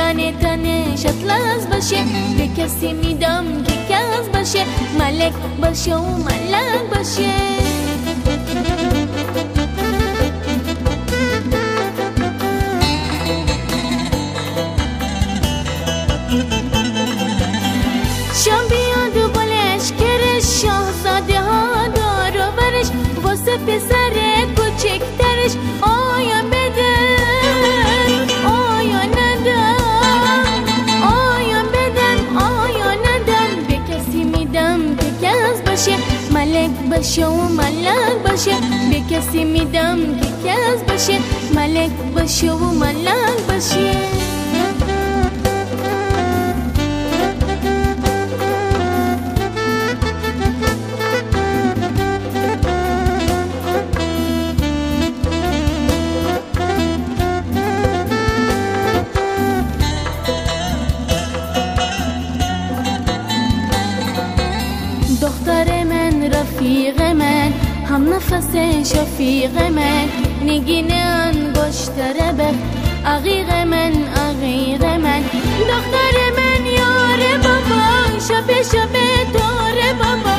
پیران تنش اطلاس باشه به کسی میدم که کس باشه ملک باشه و ملک باشه. ملک باشه و ملک باشه به کسی میدم که کس باشه ملک باشه و ملک باشه رفیق من هم نفس شفیق من. نگین انگشتر به عقیق من عقیق من. دختر من یار بابا شب شب دار بابا.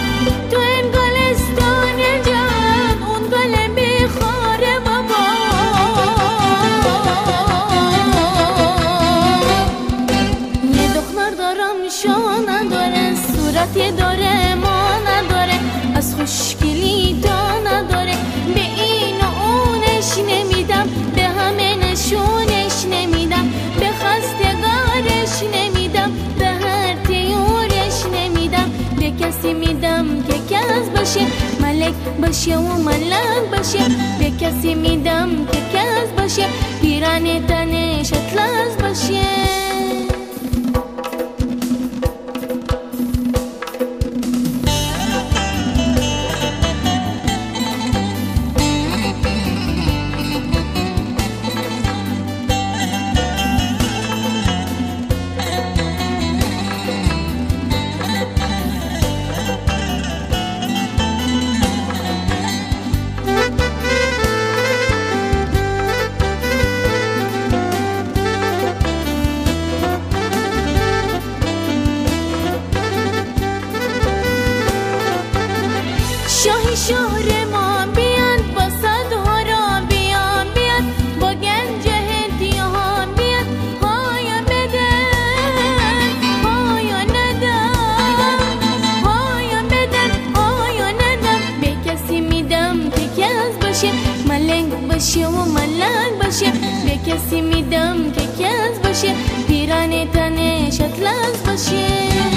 تو این گلستان جان اون گل بابا. یه دختر دارم شو نداره صورتی داره ما. از خوشگلی تا نداره. به این و اونش نمیدم به همه نشونش نمیدم. به خستگارش نمیدم به هر تیورش نمیدم. به کسی میدم که کس باشه ملک باشه و ملک باشه. به کسی میدم که کس باشه پیران تنش اطلاس شهر ما بیاد با صدها را بیان بیاد با گنج هدیه های بیاد های بده پایا ندم های بده پایا ندم به کسی میدم که کس باشه ملنگ باشه و ملنگ باشه. به کسی میدم که کس باشه پیران تنش اطلس باشه.